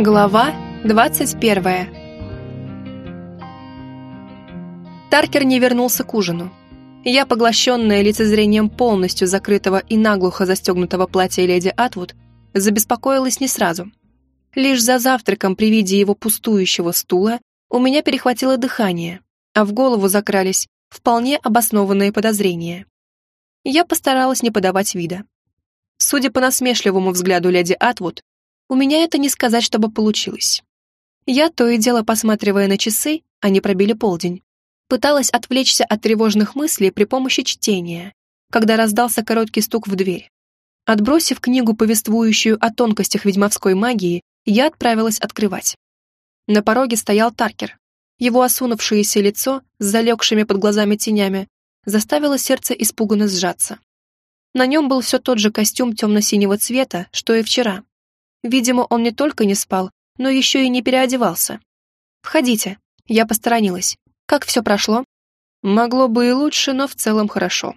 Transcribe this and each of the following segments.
Глава 21 Таркер не вернулся к ужину. Я, поглощенная лицезрением полностью закрытого и наглухо застегнутого платья леди Атвуд, забеспокоилась не сразу. Лишь за завтраком при виде его пустующего стула у меня перехватило дыхание, а в голову закрались вполне обоснованные подозрения. Я постаралась не подавать вида. Судя по насмешливому взгляду леди Атвуд, у меня это не сказать, чтобы получилось. Я то и дело, посматривая на часы, они пробили полдень, пыталась отвлечься от тревожных мыслей при помощи чтения, когда раздался короткий стук в дверь. Отбросив книгу, повествующую о тонкостях ведьмовской магии, я отправилась открывать. На пороге стоял Таркер. Его осунувшееся лицо с залегшими под глазами тенями заставило сердце испуганно сжаться. На нем был все тот же костюм темно-синего цвета, что и вчера, Видимо, он не только не спал, но еще и не переодевался. «Входите». Я посторонилась. «Как все прошло?» Могло бы и лучше, но в целом хорошо.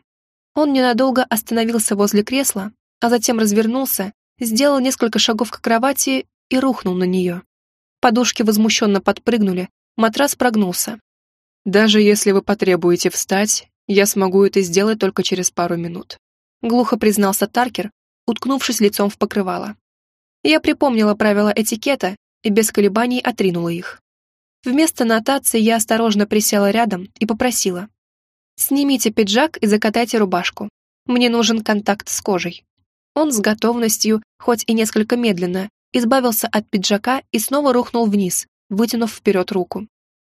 Он ненадолго остановился возле кресла, а затем развернулся, сделал несколько шагов к кровати и рухнул на нее. Подушки возмущенно подпрыгнули, матрас прогнулся. «Даже если вы потребуете встать, я смогу это сделать только через пару минут», глухо признался Таркер, уткнувшись лицом в покрывало. Я припомнила правила этикета и без колебаний отринула их. Вместо нотации я осторожно присела рядом и попросила. «Снимите пиджак и закатайте рубашку. Мне нужен контакт с кожей». Он с готовностью, хоть и несколько медленно, избавился от пиджака и снова рухнул вниз, вытянув вперед руку.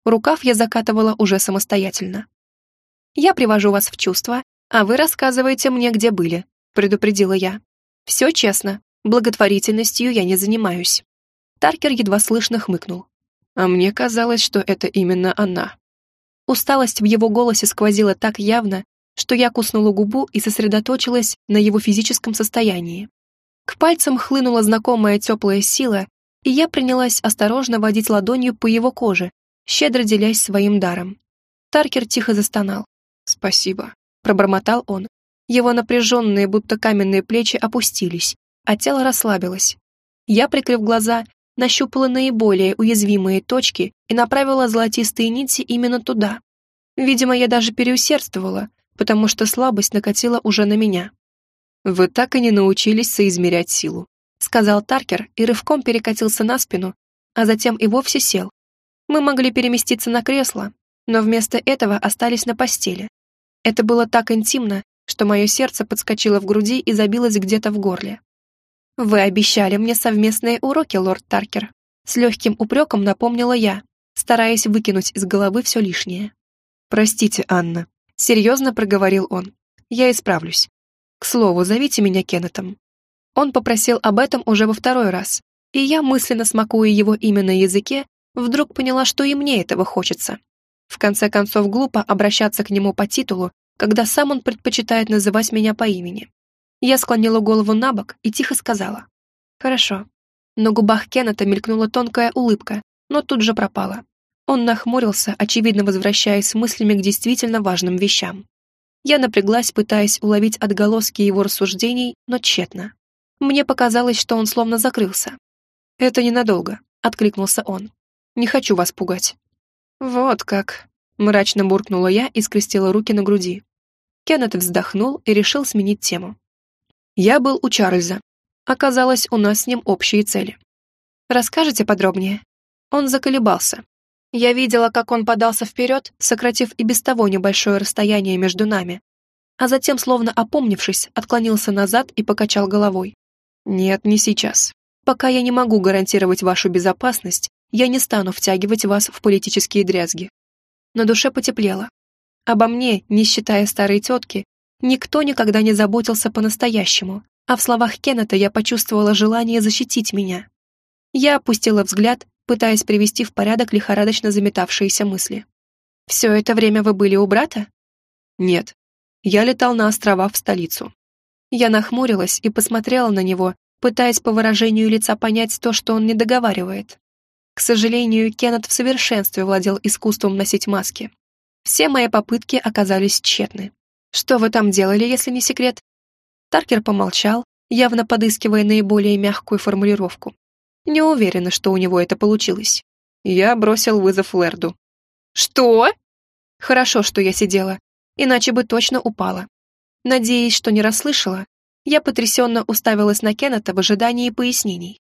Рукав я закатывала уже самостоятельно. «Я привожу вас в чувство, а вы рассказываете мне, где были», предупредила я. «Все честно, Благотворительностью я не занимаюсь». Таркер едва слышно хмыкнул. «А мне казалось, что это именно она». Усталость в его голосе сквозила так явно, что я куснула губу и сосредоточилась на его физическом состоянии. К пальцам хлынула знакомая теплая сила, и я принялась осторожно водить ладонью по его коже, щедро делясь своим даром. Таркер тихо застонал. «Спасибо», — пробормотал он. Его напряженные, будто каменные плечи опустились, а тело расслабилось. Я, прикрыв глаза, нащупала наиболее уязвимые точки и направила золотистые нити именно туда. Видимо, я даже переусердствовала, потому что слабость накатила уже на меня. «Вы так и не научились соизмерять силу», сказал Таркер и рывком перекатился на спину, а затем и вовсе сел. Мы могли переместиться на кресло, но вместо этого остались на постели. Это было так интимно, что мое сердце подскочило в груди и забилось где-то в горле. «Вы обещали мне совместные уроки, лорд Таркер», с легким упреком напомнила я, стараясь выкинуть из головы все лишнее. «Простите, Анна», — серьезно проговорил он. «Я исправлюсь. К слову, зовите меня Кеннетом». Он попросил об этом уже во второй раз, и я, мысленно смакуя его имя на языке, вдруг поняла, что и мне этого хочется. В конце концов, глупо обращаться к нему по титулу, когда сам он предпочитает называть меня по имени. Я склонила голову на бок и тихо сказала. «Хорошо». На губах Кеннета мелькнула тонкая улыбка, но тут же пропала. Он нахмурился, очевидно возвращаясь с мыслями к действительно важным вещам. Я напряглась, пытаясь уловить отголоски его рассуждений, но тщетно. Мне показалось, что он словно закрылся. «Это ненадолго», — откликнулся он. «Не хочу вас пугать». «Вот как», — мрачно буркнула я и скрестила руки на груди. Кеннет вздохнул и решил сменить тему. Я был у Чарльза. Оказалось, у нас с ним общие цели. Расскажите подробнее. Он заколебался. Я видела, как он подался вперед, сократив и без того небольшое расстояние между нами, а затем, словно опомнившись, отклонился назад и покачал головой. «Нет, не сейчас. Пока я не могу гарантировать вашу безопасность, я не стану втягивать вас в политические дрязги». На душе потеплело. Обо мне, не считая старой тетки, Никто никогда не заботился по-настоящему, а в словах Кеннета я почувствовала желание защитить меня. Я опустила взгляд, пытаясь привести в порядок лихорадочно заметавшиеся мысли. «Все это время вы были у брата?» «Нет. Я летал на острова в столицу». Я нахмурилась и посмотрела на него, пытаясь по выражению лица понять то, что он не договаривает. К сожалению, Кеннет в совершенстве владел искусством носить маски. Все мои попытки оказались тщетны. Что вы там делали, если не секрет?» Таркер помолчал, явно подыскивая наиболее мягкую формулировку. Не уверена, что у него это получилось. Я бросил вызов Лерду. «Что?» Хорошо, что я сидела, иначе бы точно упала. Надеясь, что не расслышала, я потрясенно уставилась на Кеннета в ожидании пояснений.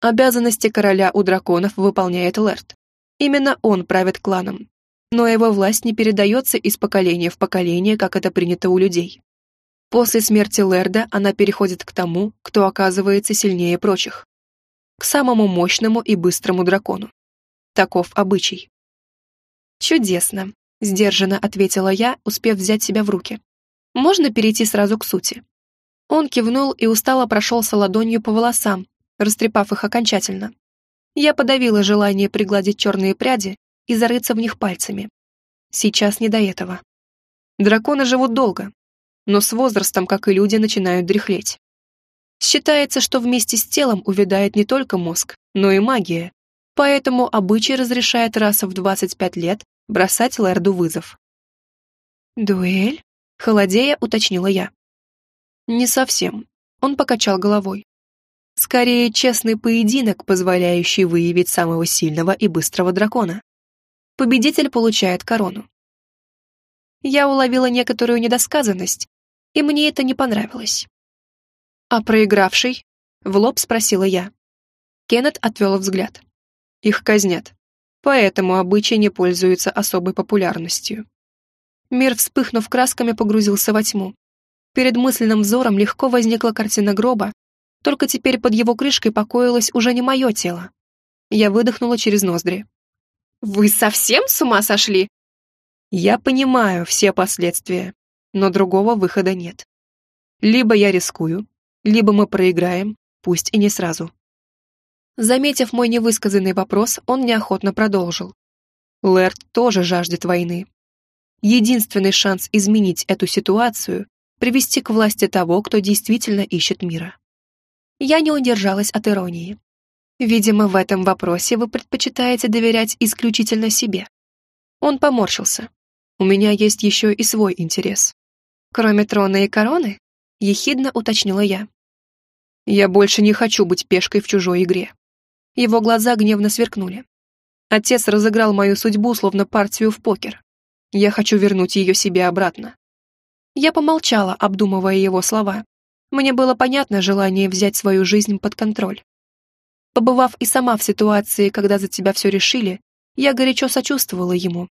Обязанности короля у драконов выполняет Лерд. Именно он правит кланом. Но его власть не передается из поколения в поколение, как это принято у людей. После смерти Лерда она переходит к тому, кто оказывается сильнее прочих. К самому мощному и быстрому дракону. Таков обычай. «Чудесно», — сдержанно ответила я, успев взять себя в руки. «Можно перейти сразу к сути?» Он кивнул и устало прошелся ладонью по волосам, растрепав их окончательно. Я подавила желание пригладить черные пряди и зарыться в них пальцами. Сейчас не до этого. Драконы живут долго, но с возрастом, как и люди, начинают дряхлеть. Считается, что вместе с телом увядает не только мозг, но и магия, поэтому обычай разрешает раз в 25 лет бросать Лэрду вызов. «Дуэль?» — холодея уточнила я. «Не совсем», — он покачал головой. «Скорее, честный поединок, позволяющий выявить самого сильного и быстрого дракона. Победитель получает корону. Я уловила некоторую недосказанность, и мне это не понравилось. «А проигравший?» — в лоб спросила я. Кеннет отвел взгляд. Их казнят. Поэтому обычай не пользуется особой популярностью. Мир, вспыхнув красками, погрузился во тьму. Перед мысленным взором легко возникла картина гроба, только теперь под его крышкой покоилось уже не мое тело. Я выдохнула через ноздри. «Вы совсем с ума сошли?» «Я понимаю все последствия, но другого выхода нет. Либо я рискую, либо мы проиграем, пусть и не сразу». Заметив мой невысказанный вопрос, он неохотно продолжил. Лэрд тоже жаждет войны. Единственный шанс изменить эту ситуацию — привести к власти того, кто действительно ищет мира. Я не удержалась от иронии. Видимо, в этом вопросе вы предпочитаете доверять исключительно себе. Он поморщился. У меня есть еще и свой интерес. Кроме трона и короны, ехидно уточнила я. Я больше не хочу быть пешкой в чужой игре. Его глаза гневно сверкнули. Отец разыграл мою судьбу, словно партию в покер. Я хочу вернуть ее себе обратно. Я помолчала, обдумывая его слова. Мне было понятно желание взять свою жизнь под контроль. Побывав и сама в ситуации, когда за тебя все решили, я горячо сочувствовала ему.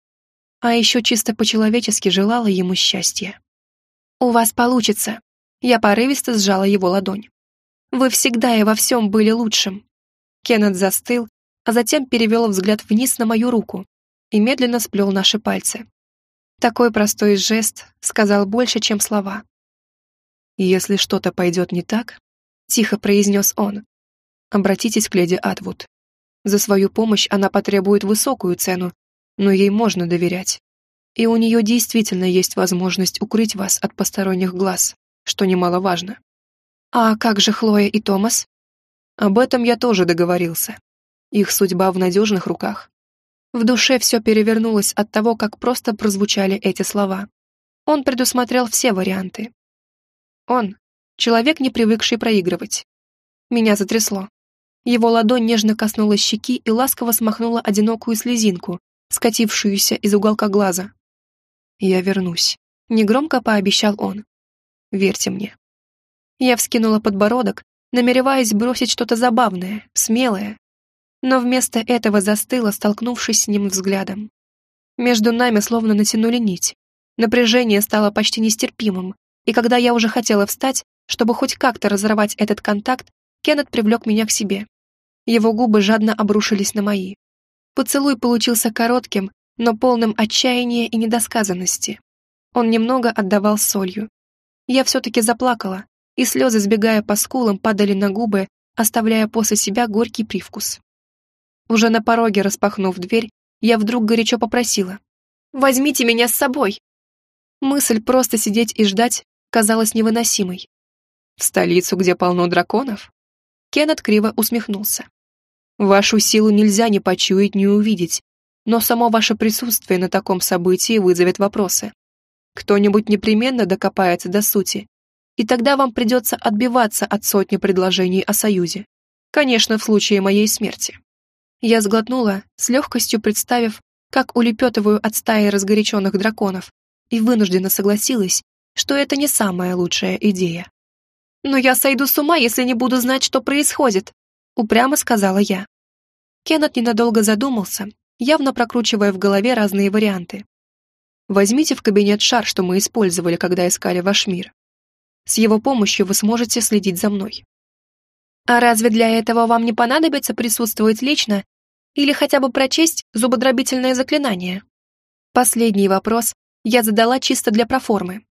А еще чисто по-человечески желала ему счастья. «У вас получится», — я порывисто сжала его ладонь. «Вы всегда и во всем были лучшим. Кеннет застыл, а затем перевел взгляд вниз на мою руку и медленно сплел наши пальцы. Такой простой жест сказал больше, чем слова. «Если что-то пойдет не так», — тихо произнес он, — «обратитесь к леди Атвуд. За свою помощь она потребует высокую цену, но ей можно доверять. И у нее действительно есть возможность укрыть вас от посторонних глаз, что немаловажно». «А как же Хлоя и Томас?» Об этом я тоже договорился. Их судьба в надежных руках. В душе все перевернулось от того, как просто прозвучали эти слова. Он предусмотрел все варианты. Он — человек, не привыкший проигрывать. Меня затрясло. Его ладонь нежно коснулась щеки и ласково смахнула одинокую слезинку, скатившуюся из уголка глаза. «Я вернусь», — негромко пообещал он. «Верьте мне». Я вскинула подбородок, намереваясь бросить что-то забавное, смелое, но вместо этого застыла, столкнувшись с ним взглядом. Между нами словно натянули нить. Напряжение стало почти нестерпимым, и когда я уже хотела встать, чтобы хоть как-то разорвать этот контакт, Кеннет привлек меня к себе. Его губы жадно обрушились на мои. Поцелуй получился коротким, но полным отчаяния и недосказанности. Он немного отдавал солью. Я все-таки заплакала, и слезы, сбегая по скулам, падали на губы, оставляя после себя горький привкус. Уже на пороге, распахнув дверь, я вдруг горячо попросила. «Возьмите меня с собой!» Мысль просто сидеть и ждать казалась невыносимой. «В столицу, где полно драконов?» Кеннет криво усмехнулся. «Вашу силу нельзя ни почуять, ни увидеть, но само ваше присутствие на таком событии вызовет вопросы. Кто-нибудь непременно докопается до сути и тогда вам придется отбиваться от сотни предложений о союзе. Конечно, в случае моей смерти. Я сглотнула, с легкостью представив, как улепетываю от стаи разгоряченных драконов, и вынужденно согласилась, что это не самая лучшая идея. «Но я сойду с ума, если не буду знать, что происходит», упрямо сказала я. Кеннет ненадолго задумался, явно прокручивая в голове разные варианты. «Возьмите в кабинет шар, что мы использовали, когда искали ваш мир. С его помощью вы сможете следить за мной». «А разве для этого вам не понадобится присутствовать лично или хотя бы прочесть зубодробительное заклинание? Последний вопрос я задала чисто для проформы.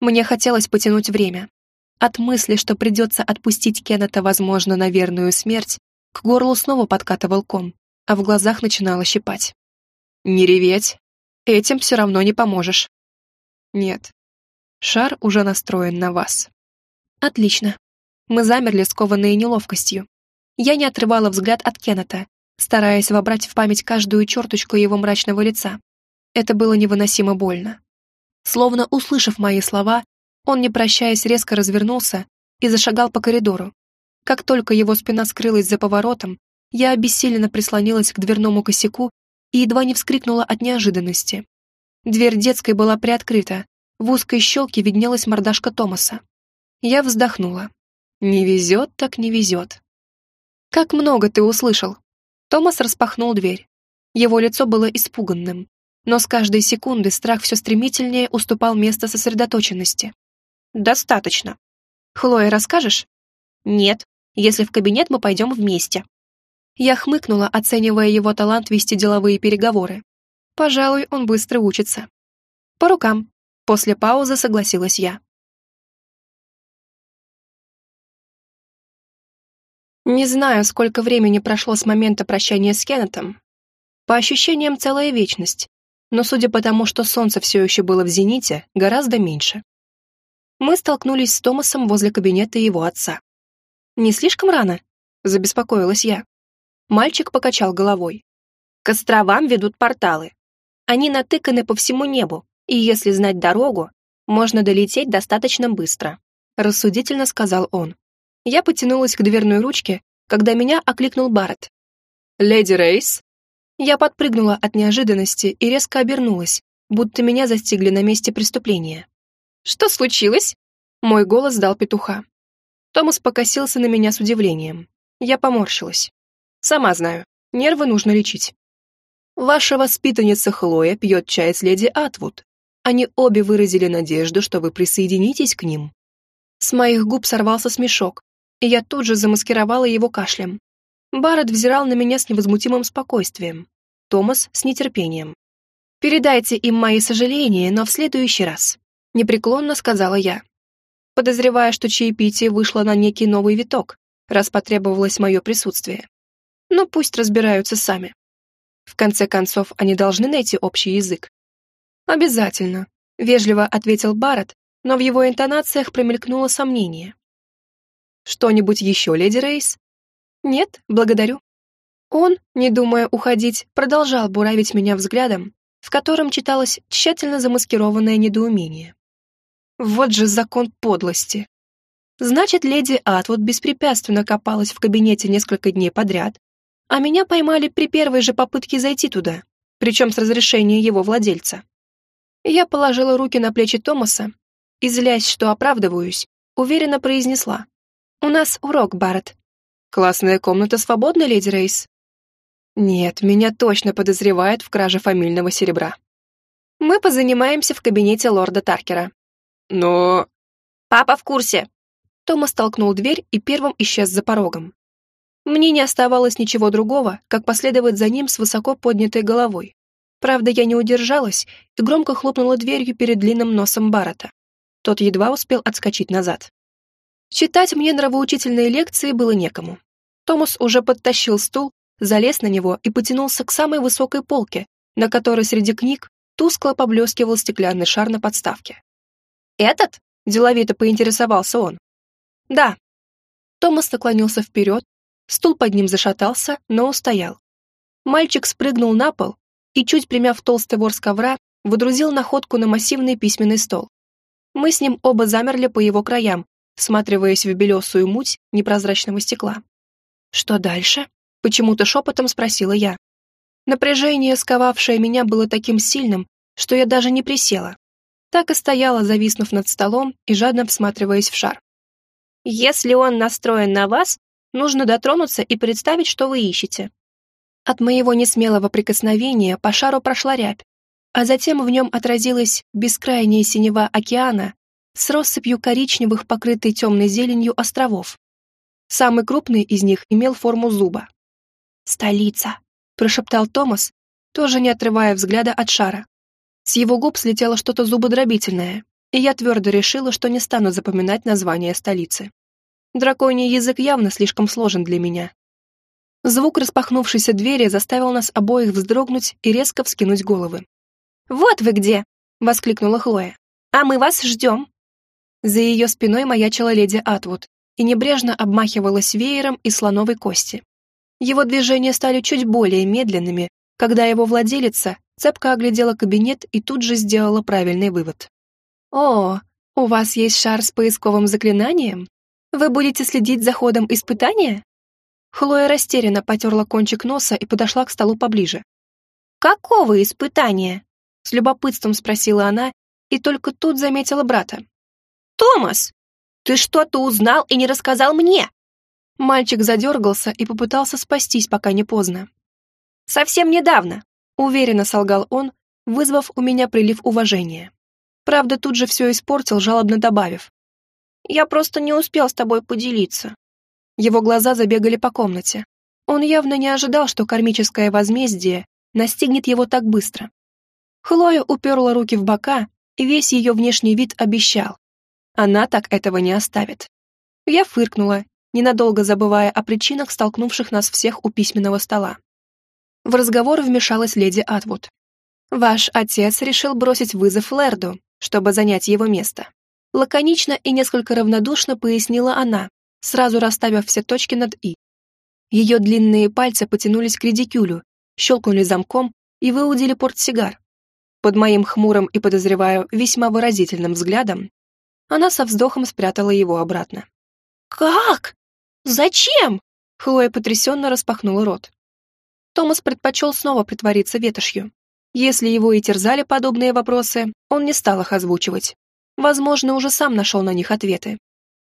Мне хотелось потянуть время. От мысли, что придется отпустить Кеннета, возможно, на верную смерть, к горлу снова подкатывал ком, а в глазах начинало щипать. «Не реветь. Этим все равно не поможешь». «Нет. Шар уже настроен на вас». «Отлично». Мы замерли, скованные неловкостью. Я не отрывала взгляд от Кеннета, стараясь вобрать в память каждую черточку его мрачного лица. Это было невыносимо больно. Словно услышав мои слова, он, не прощаясь, резко развернулся и зашагал по коридору. Как только его спина скрылась за поворотом, я обессиленно прислонилась к дверному косяку и едва не вскрикнула от неожиданности. Дверь детской была приоткрыта, в узкой щелке виднелась мордашка Томаса. Я вздохнула. «Не везет, так не везет». «Как много ты услышал?» Томас распахнул дверь. Его лицо было испуганным, но с каждой секунды страх все стремительнее уступал место сосредоточенности. «Достаточно. Хлоя, расскажешь?» «Нет, если в кабинет мы пойдем вместе». Я хмыкнула, оценивая его талант вести деловые переговоры. Пожалуй, он быстро учится. «По рукам», — после паузы согласилась я. Не знаю, сколько времени прошло с момента прощания с Кеннетом. По ощущениям, целая вечность, но судя по тому, что солнце все еще было в зените, гораздо меньше. Мы столкнулись с Томасом возле кабинета его отца. «Не слишком рано?» — забеспокоилась я. Мальчик покачал головой. «К островам ведут порталы. Они натыканы по всему небу, и если знать дорогу, можно долететь достаточно быстро», — рассудительно сказал он. Я потянулась к дверной ручке, когда меня окликнул Барретт. «Леди Рейс?» Я подпрыгнула от неожиданности и резко обернулась, будто меня застигли на месте преступления. «Что случилось?» Мой голос дал петуха. Томас покосился на меня с удивлением. Я поморщилась. «Сама знаю, нервы нужно лечить». «Ваша воспитанница Хлоя пьет чай с леди Атвуд. Они обе выразили надежду, что вы присоединитесь к ним». С моих губ сорвался смешок, и я тут же замаскировала его кашлем. Барретт взирал на меня с невозмутимым спокойствием. Томас с нетерпением. «Передайте им мои сожаления, но в следующий раз», — непреклонно сказала я. Подозревая, что чаепитие вышло на некий новый виток, раз потребовалось мое присутствие. Но пусть разбираются сами. В конце концов, они должны найти общий язык. «Обязательно», — вежливо ответил Барретт, но в его интонациях промелькнуло сомнение. Что-нибудь еще, леди Рейс? Нет, благодарю. Он, не думая уходить, продолжал буравить меня взглядом, в котором читалось тщательно замаскированное недоумение. Вот же закон подлости. Значит, леди Атвуд беспрепятственно копалась в кабинете несколько дней подряд, а меня поймали при первой же попытке зайти туда, причем с разрешения его владельца. Я положила руки на плечи Томаса и, злясь, что оправдываюсь, уверенно произнесла. «У нас урок, Барретт». «Классная комната свободна, леди Рейс?» «Нет, меня точно подозревают в краже фамильного серебра». «Мы позанимаемся в кабинете лорда Таркера». «Но...» «Папа в курсе». Томас толкнул дверь и первым исчез за порогом. Мне не оставалось ничего другого, как последовать за ним с высоко поднятой головой. Правда, я не удержалась и громко хлопнула дверью перед длинным носом Баррета. Тот едва успел отскочить назад. Читать мне нравоучительные лекции было некому. Томас уже подтащил стул, залез на него и потянулся к самой высокой полке, на которой среди книг тускло поблескивал стеклянный шар на подставке. «Этот?» – деловито поинтересовался он. «Да». Томас наклонился вперед, стул под ним зашатался, но устоял. Мальчик спрыгнул на пол и, чуть примяв толстый ворс ковра, выдрузил находку на массивный письменный стол. Мы с ним оба замерли по его краям, всматриваясь в белесую муть непрозрачного стекла. «Что дальше?» — почему-то шепотом спросила я. Напряжение, сковавшее меня, было таким сильным, что я даже не присела. Так и стояла, зависнув над столом и жадно всматриваясь в шар. «Если он настроен на вас, нужно дотронуться и представить, что вы ищете». От моего несмелого прикосновения по шару прошла рябь, а затем в нем отразилась бескрайняя синева океана с россыпью коричневых, покрытой темной зеленью островов. Самый крупный из них имел форму зуба. «Столица», — прошептал Томас, тоже не отрывая взгляда от шара. С его губ слетело что-то зубодробительное, и я твердо решила, что не стану запоминать название столицы. Драконий язык явно слишком сложен для меня. Звук распахнувшейся двери заставил нас обоих вздрогнуть и резко вскинуть головы. «Вот вы где!» — воскликнула Хлоя. «А мы вас ждем!» За ее спиной маячила леди Атвуд и небрежно обмахивалась веером из слоновой кости. Его движения стали чуть более медленными, когда его владелица цепко оглядела кабинет и тут же сделала правильный вывод. «О, у вас есть шар с поисковым заклинанием? Вы будете следить за ходом испытания?» Хлоя растерянно потерла кончик носа и подошла к столу поближе. «Какого испытания?» С любопытством спросила она и только тут заметила брата. «Томас, ты что-то узнал и не рассказал мне?» Мальчик задергался и попытался спастись, пока не поздно. «Совсем недавно», — уверенно солгал он, вызвав у меня прилив уважения. Правда, тут же все испортил, жалобно добавив. «Я просто не успел с тобой поделиться». Его глаза забегали по комнате. Он явно не ожидал, что кармическое возмездие настигнет его так быстро. Хлоя уперла руки в бока, и весь ее внешний вид обещал. Она так этого не оставит. Я фыркнула, ненадолго забывая о причинах, столкнувших нас всех у письменного стола. В разговор вмешалась леди Атвуд. «Ваш отец решил бросить вызов Лерду, чтобы занять его место». Лаконично и несколько равнодушно пояснила она, сразу расставив все точки над «и». Ее длинные пальцы потянулись к редикюлю, щелкнули замком и выудили портсигар. Под моим хмурым и, подозреваю, весьма выразительным взглядом она со вздохом спрятала его обратно. «Как? Зачем?» Хлоя потрясенно распахнула рот. Томас предпочел снова притвориться ветошью. Если его и терзали подобные вопросы, он не стал их озвучивать. Возможно, уже сам нашел на них ответы.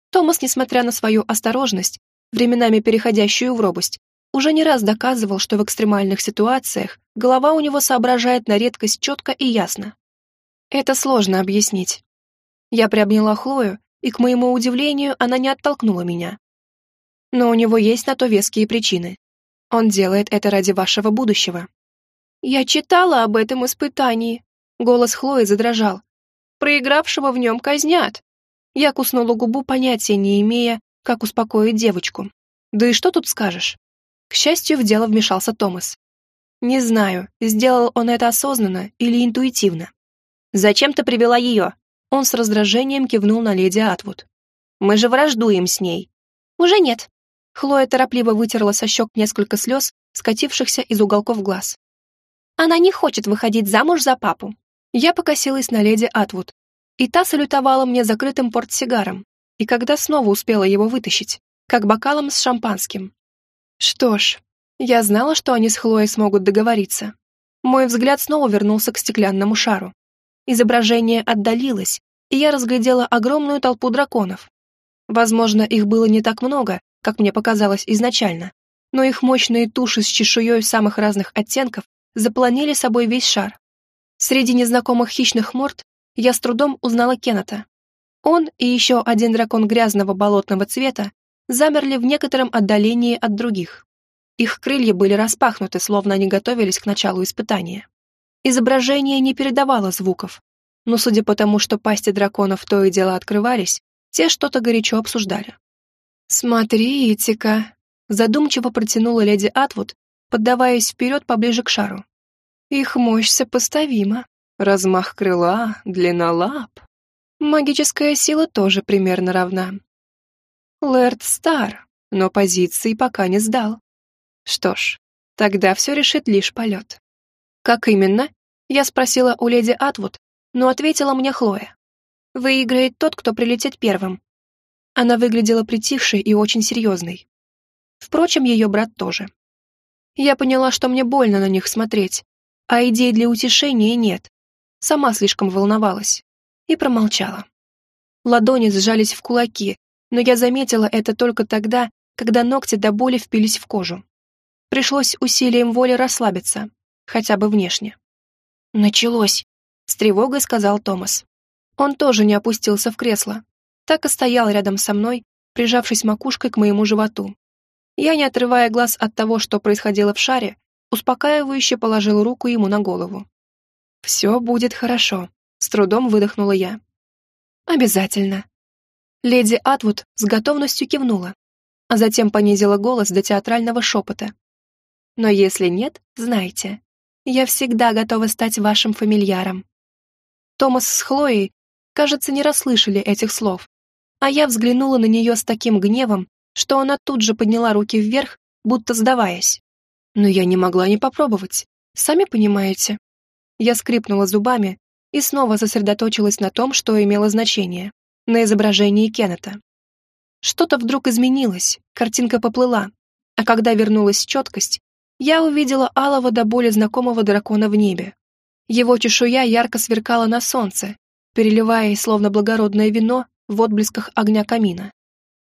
Томас, несмотря на свою осторожность, временами переходящую в робость, уже не раз доказывал, что в экстремальных ситуациях голова у него соображает на редкость четко и ясно. Это сложно объяснить. Я приобняла Хлою, и, к моему удивлению, она не оттолкнула меня. Но у него есть на то веские причины. Он делает это ради вашего будущего. Я читала об этом испытании. Голос Хлои задрожал. Проигравшего в нем казнят. Я куснула губу, понятия не имея, как успокоить девочку. Да и что тут скажешь? К счастью, в дело вмешался Томас. Не знаю, сделал он это осознанно или интуитивно. «Зачем ты привела ее?» Он с раздражением кивнул на леди Атвуд. «Мы же враждуем с ней». «Уже нет», Хлоя торопливо вытерла со щек несколько слез, скатившихся из уголков глаз. Она не хочет выходить замуж за папу. Я покосилась на леди Атвуд, и та салютовала мне закрытым портсигаром, и когда снова успела его вытащить, как бокалом с шампанским. Что ж, я знала, что они с Хлоей смогут договориться. Мой взгляд снова вернулся к стеклянному шару. Изображение отдалилось, и я разглядела огромную толпу драконов. Возможно, их было не так много, как мне показалось изначально, но их мощные туши с чешуей самых разных оттенков заполонили собой весь шар. Среди незнакомых хищных морд я с трудом узнала Кеннета. Он и еще один дракон грязного болотного цвета замерли в некотором отдалении от других. Их крылья были распахнуты, словно они готовились к началу испытания. Изображение не передавало звуков, но судя по тому, что пасти драконов то и дело открывались, те что-то горячо обсуждали. «Смотрите-ка!» — задумчиво протянула леди Атвуд, поддаваясь вперед поближе к шару. «Их мощь сопоставима. Размах крыла, длина лап. Магическая сила тоже примерно равна. Лэрд стар, но позиции пока не сдал. Что ж, тогда все решит лишь полет. Как именно? Я спросила у леди Атвуд, но ответила мне Хлоя. Выиграет тот, кто прилетит первым, она выглядела притихшей и очень серьезной. Впрочем, ее брат тоже. Я поняла, что мне больно на них смотреть, а идей для утешения нет. Сама слишком волновалась. И промолчала. Ладони сжались в кулаки, но я заметила это только тогда, когда ногти до боли впились в кожу. Пришлось усилием воли расслабиться, хотя бы внешне. «Началось», — с тревогой сказал Томас. Он тоже не опустился в кресло, так и стоял рядом со мной, прижавшись макушкой к моему животу. Я, не отрывая глаз от того, что происходило в шаре, успокаивающе положил руку ему на голову. «Все будет хорошо», — с трудом выдохнула я. «Обязательно». Леди Атвуд с готовностью кивнула, а затем понизила голос до театрального шепота. «Но если нет, знайте, я всегда готова стать вашим фамильяром». Томас с Хлоей, кажется, не расслышали этих слов, а я взглянула на нее с таким гневом, что она тут же подняла руки вверх, будто сдаваясь. Но я не могла не попробовать, сами понимаете. Я скрипнула зубами и снова сосредоточилась на том, что имело значение, на изображении Кеннета. Что-то вдруг изменилось, картинка поплыла, а когда вернулась четкость, я увидела алого до боли знакомого дракона в небе. Его чешуя ярко сверкала на солнце, переливаясь, словно благородное вино, в отблесках огня камина.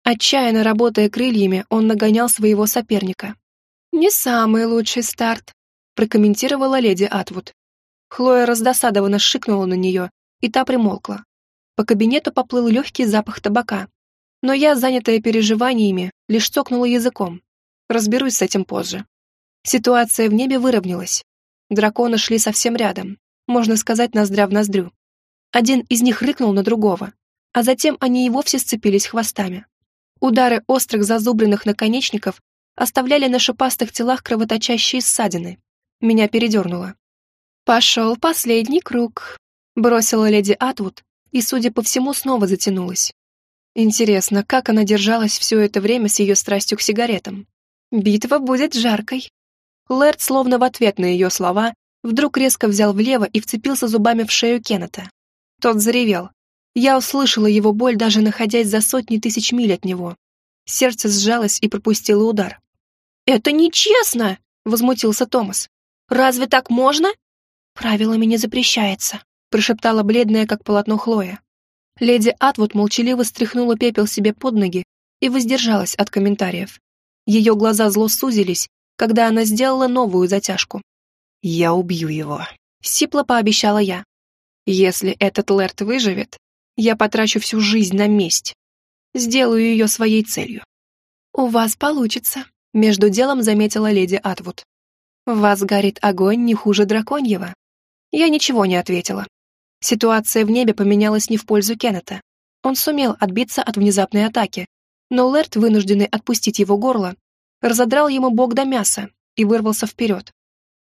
Отчаянно работая крыльями, он нагонял своего соперника. «Не самый лучший старт», — прокомментировала леди Атвуд. Хлоя раздосадованно шикнула на нее, и та примолкла. По кабинету поплыл легкий запах табака. Но я, занятая переживаниями, лишь цокнула языком. Разберусь с этим позже. Ситуация в небе выровнялась. Драконы шли совсем рядом, можно сказать, ноздря в ноздрю. Один из них рыкнул на другого, а затем они и вовсе сцепились хвостами. Удары острых зазубренных наконечников оставляли на шипастых телах кровоточащие ссадины. Меня передернуло. «Пошел последний круг», — бросила леди Атвуд, и, судя по всему, снова затянулась. Интересно, как она держалась все это время с ее страстью к сигаретам? Битва будет жаркой. Лэрд, словно в ответ на ее слова, вдруг резко взял влево и вцепился зубами в шею Кеннета. Тот заревел, я услышала его боль, даже находясь за сотни тысяч миль от него. Сердце сжалось и пропустило удар. «Это нечестно!» — возмутился Томас. «Разве так можно?» «Правилами не запрещается», — прошептала бледная, как полотно Хлоя. Леди Атвуд молчаливо стряхнула пепел себе под ноги и воздержалась от комментариев. Ее глаза зло сузились, когда она сделала новую затяжку. «Я убью его», — сипло пообещала я. «Если этот Лэрт выживет, я потрачу всю жизнь на месть. Сделаю ее своей целью. «У вас получится», — между делом заметила леди Атвуд. «В вас горит огонь не хуже драконьего». Я ничего не ответила. Ситуация в небе поменялась не в пользу Кеннета. Он сумел отбиться от внезапной атаки, но Лэрт, вынужденный отпустить его горло, разодрал ему бок до мяса и вырвался вперед.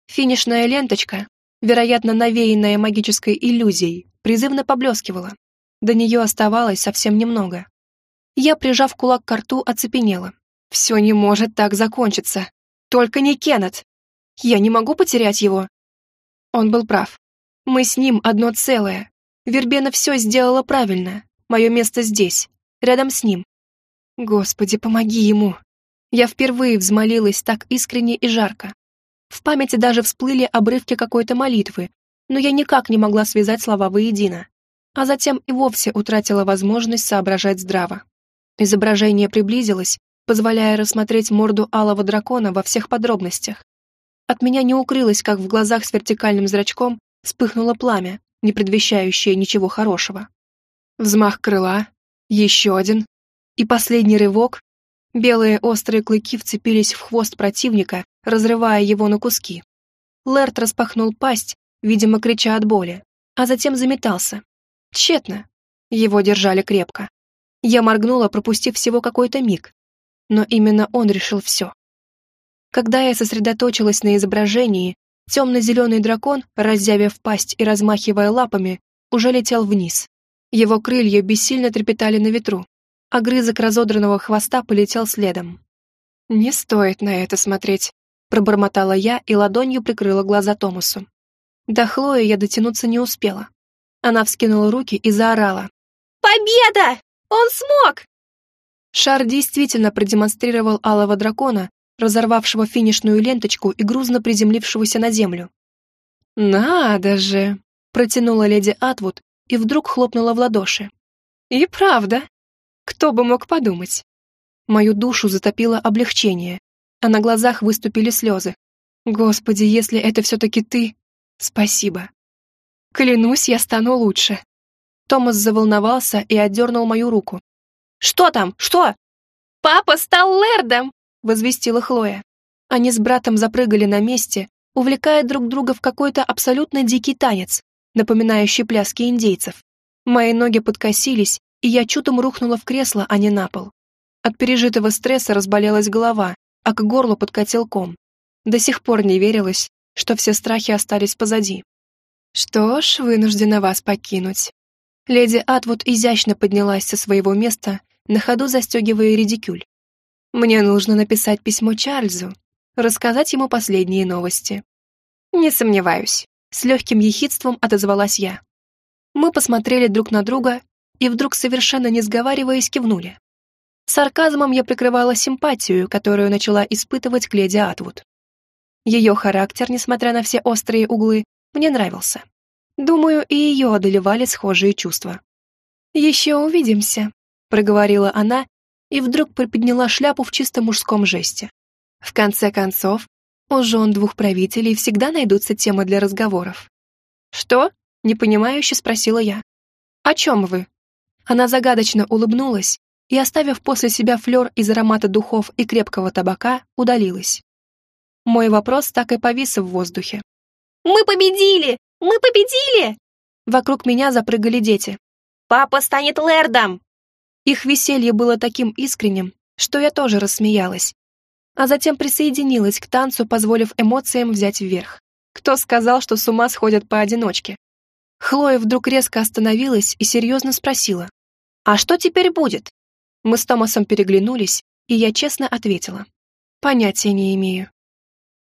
Финишная ленточка, вероятно, навеянная магической иллюзией, призывно поблескивала, до нее оставалось совсем немного. Я, прижав кулак к рту, оцепенела. Все не может так закончиться. Только не Кеннет. Я не могу потерять его. Он был прав. Мы с ним одно целое. Вербена все сделала правильно. Мое место здесь, рядом с ним. Господи, помоги ему. Я впервые взмолилась так искренне и жарко. В памяти даже всплыли обрывки какой-то молитвы, но я никак не могла связать слова воедино а затем и вовсе утратила возможность соображать здраво. Изображение приблизилось, позволяя рассмотреть морду алого дракона во всех подробностях. От меня не укрылось, как в глазах с вертикальным зрачком вспыхнуло пламя, не предвещающее ничего хорошего. Взмах крыла, еще один, и последний рывок. Белые острые клыки вцепились в хвост противника, разрывая его на куски. Лэрт распахнул пасть, видимо, крича от боли, а затем заметался, Тщетно. Его держали крепко. Я моргнула, пропустив всего какой-то миг. Но именно он решил все. Когда я сосредоточилась на изображении, темно-зеленый дракон, раззявив пасть и размахивая лапами, уже летел вниз. Его крылья бессильно трепетали на ветру, а грызок разодранного хвоста полетел следом. «Не стоит на это смотреть», — пробормотала я и ладонью прикрыла глаза Томасу. До Хлои я дотянуться не успела. Она вскинула руки и заорала. «Победа! Он смог!» Шар действительно продемонстрировал алого дракона, разорвавшего финишную ленточку и грузно приземлившегося на землю. «Надо же!» — протянула леди Атвуд и вдруг хлопнула в ладоши. «И правда! Кто бы мог подумать?» Мою душу затопило облегчение, а на глазах выступили слезы. «Господи, если это все-таки ты, спасибо!» «Клянусь, я стану лучше!» Томас заволновался и отдернул мою руку. «Что там? Что?» «Папа стал лэрдом!» — возвестила Хлоя. Они с братом запрыгали на месте, увлекая друг друга в какой-то абсолютно дикий танец, напоминающий пляски индейцев. Мои ноги подкосились, и я чудом рухнула в кресло, а не на пол. От пережитого стресса разболелась голова, а к горлу подкатил ком. До сих пор не верилось, что все страхи остались позади. Что ж, вынуждена вас покинуть. Леди Атвуд изящно поднялась со своего места, на ходу застегивая редикюль. Мне нужно написать письмо Чарльзу, рассказать ему последние новости. Не сомневаюсь, с легким ехидством отозвалась я. Мы посмотрели друг на друга и вдруг, совершенно не сговариваясь, кивнули. Сарказмом я прикрывала симпатию, которую начала испытывать к леди Атвуд. Ее характер, несмотря на все острые углы, мне нравился. Думаю, и ее одолевали схожие чувства. «Еще увидимся», — проговорила она и вдруг приподняла шляпу в чисто мужском жесте. В конце концов, у жен двух правителей всегда найдутся темы для разговоров. «Что?» — непонимающе спросила я. «О чем вы?» Она загадочно улыбнулась и, оставив после себя флер из аромата духов и крепкого табака, удалилась. Мой вопрос так и повис в воздухе. «Мы победили! Мы победили!» Вокруг меня запрыгали дети. «Папа станет лэрдом!» Их веселье было таким искренним, что я тоже рассмеялась. А затем присоединилась к танцу, позволив эмоциям взять вверх. Кто сказал, что с ума сходят поодиночке? Хлоя вдруг резко остановилась и серьезно спросила. «А что теперь будет?» Мы с Томасом переглянулись, и я честно ответила. «Понятия не имею.